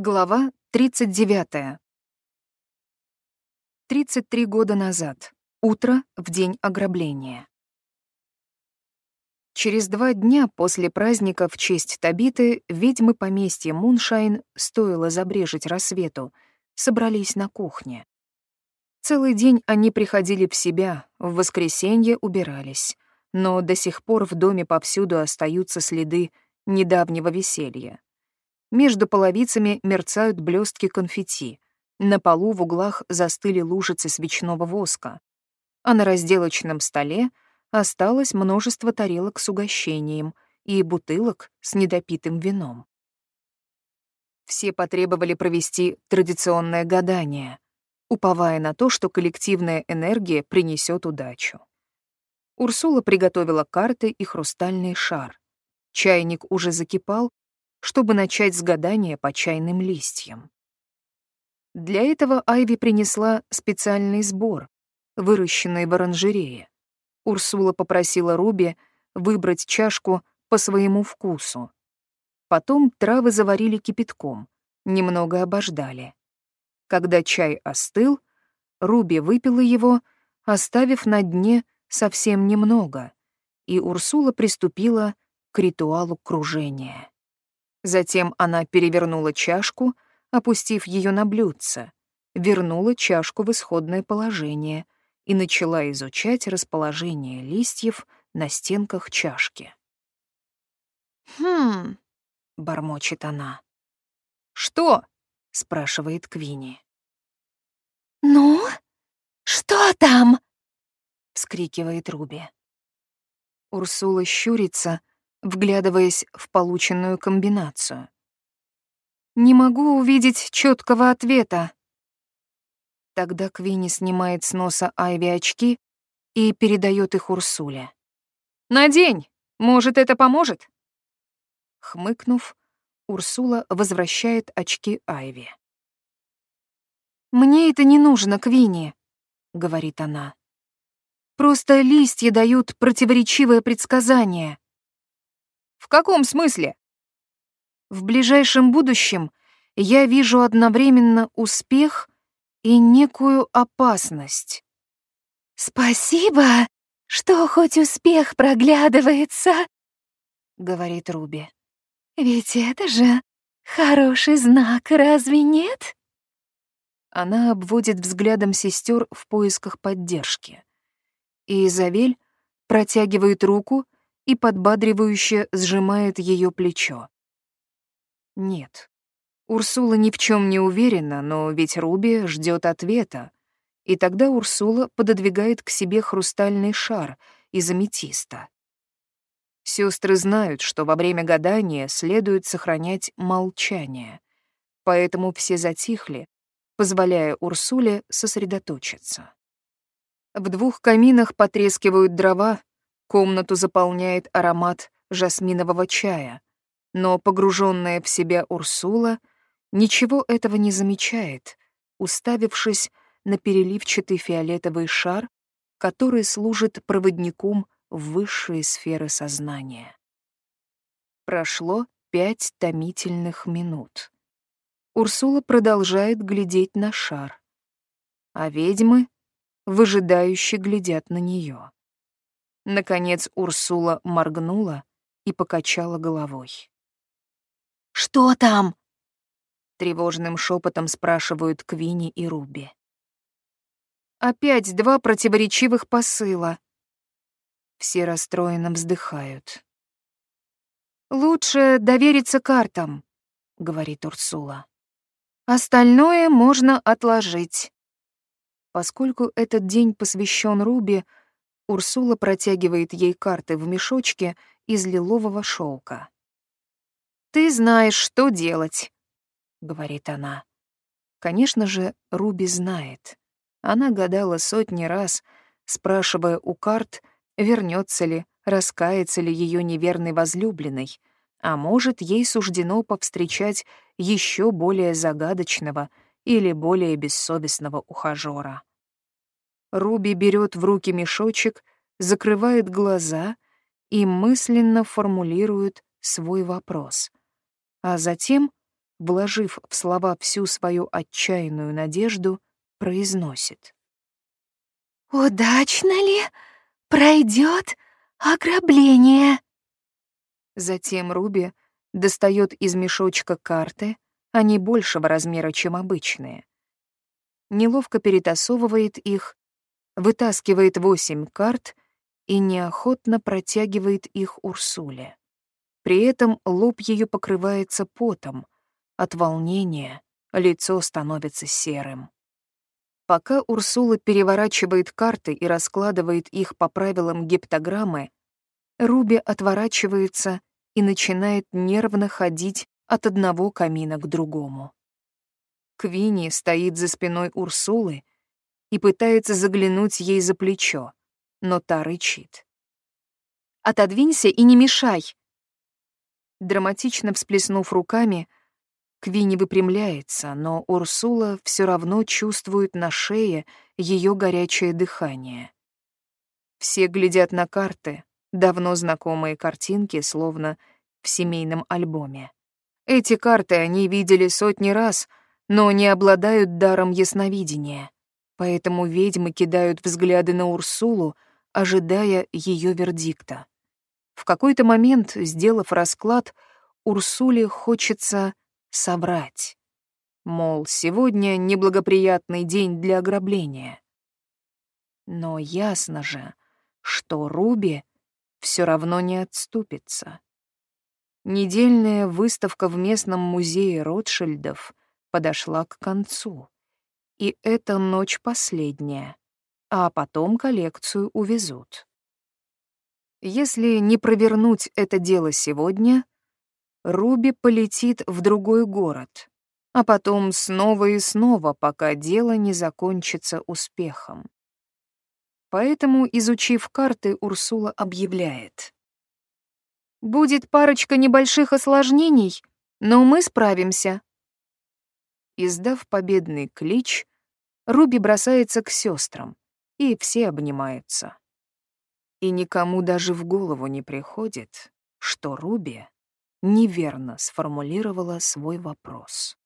Глава 39. 33 года назад. Утро в день ограбления. Через два дня после праздника в честь Табиты ведьмы поместья Муншайн, стоило забрежить рассвету, собрались на кухне. Целый день они приходили в себя, в воскресенье убирались, но до сих пор в доме повсюду остаются следы недавнего веселья. Между половицами мерцают блестки конфетти. На полу в углах застыли лужицы свечного воска. А на разделочном столе осталось множество тарелок с угощением и бутылок с недопитым вином. Все потребовали провести традиционное гадание, уповая на то, что коллективная энергия принесет удачу. Урсула приготовила карты и хрустальный шар. Чайник уже закипал, чтобы начать с гадания по чайным листьям. Для этого Айви принесла специальный сбор, выращенный в оранжерее. Урсула попросила Руби выбрать чашку по своему вкусу. Потом травы заварили кипятком, немного обождали. Когда чай остыл, Руби выпила его, оставив на дне совсем немного, и Урсула приступила к ритуалу кружения. Затем она перевернула чашку, опустив ее на блюдце, вернула чашку в исходное положение и начала изучать расположение листьев на стенках чашки. «Хм...» — бормочет она. «Что?» — спрашивает Квинни. «Ну, что там?» — вскрикивает Руби. Урсула щурится, вглядываясь в полученную комбинацию. «Не могу увидеть четкого ответа». Тогда Квинни снимает с носа Айви очки и передает их Урсуле. «Надень! Может, это поможет?» Хмыкнув, Урсула возвращает очки Айви. «Мне это не нужно, Квинни», — говорит она. «Просто листья дают противоречивое предсказание. В каком смысле? В ближайшем будущем я вижу одновременно успех и некую опасность. «Спасибо, что хоть успех проглядывается», — говорит Руби. «Ведь это же хороший знак, разве нет?» Она обводит взглядом сестер в поисках поддержки. И Изавель протягивает руку и подбадривающе сжимает ее плечо. Нет, Урсула ни в чем не уверена, но ведь Руби ждет ответа, и тогда Урсула пододвигает к себе хрустальный шар из аметиста. Сестры знают, что во время гадания следует сохранять молчание, поэтому все затихли, позволяя Урсуле сосредоточиться. В двух каминах потрескивают дрова, Комнату заполняет аромат жасминового чая, но погруженная в себя Урсула ничего этого не замечает, уставившись на переливчатый фиолетовый шар, который служит проводником в высшие сферы сознания. Прошло пять томительных минут. Урсула продолжает глядеть на шар, а ведьмы выжидающе глядят на нее. Наконец Урсула моргнула и покачала головой. «Что там?» Тревожным шепотом спрашивают Квини и Руби. Опять два противоречивых посыла. Все расстроенно вздыхают. «Лучше довериться картам», — говорит Урсула. «Остальное можно отложить». Поскольку этот день посвящен Руби, Урсула протягивает ей карты в мешочке из лилового шелка. «Ты знаешь, что делать», — говорит она. Конечно же, Руби знает. Она гадала сотни раз, спрашивая у карт, вернется ли, раскается ли ее неверный возлюбленный, а может, ей суждено повстречать еще более загадочного или более бессовестного ухажера. Руби берет в руки мешочек, закрывает глаза и мысленно формулирует свой вопрос. А затем вложив в слова всю свою отчаянную надежду, произносит. «Удачно ли пройдет ограбление?» Затем Руби достает из мешочка карты, они большего размера, чем обычные. Неловко перетасовывает их, вытаскивает восемь карт и неохотно протягивает их Урсуле. При этом лоб ее покрывается потом. От волнения лицо становится серым. Пока Урсула переворачивает карты и раскладывает их по правилам гептограммы, Руби отворачивается и начинает нервно ходить от одного камина к другому. Квинни стоит за спиной Урсулы и пытается заглянуть ей за плечо, но та рычит. «Отодвинься и не мешай!» Драматично всплеснув руками, Квинни выпрямляется, но Урсула все равно чувствует на шее ее горячее дыхание. Все глядят на карты, давно знакомые картинки, словно в семейном альбоме. Эти карты они видели сотни раз, но не обладают даром ясновидения. Поэтому ведьмы кидают взгляды на Урсулу, ожидая ее вердикта. В какой-то момент, сделав расклад, Урсуле хочется собрать. Мол, сегодня неблагоприятный день для ограбления. Но ясно же, что Руби все равно не отступится. Недельная выставка в местном музее Ротшильдов подошла к концу. И эта ночь последняя, а потом коллекцию увезут. Если не провернуть это дело сегодня, Руби полетит в другой город, а потом снова и снова, пока дело не закончится успехом. Поэтому, изучив карты, Урсула объявляет. «Будет парочка небольших осложнений, но мы справимся». Издав победный клич, Руби бросается к сестрам, и все обнимаются. И никому даже в голову не приходит, что Руби неверно сформулировала свой вопрос.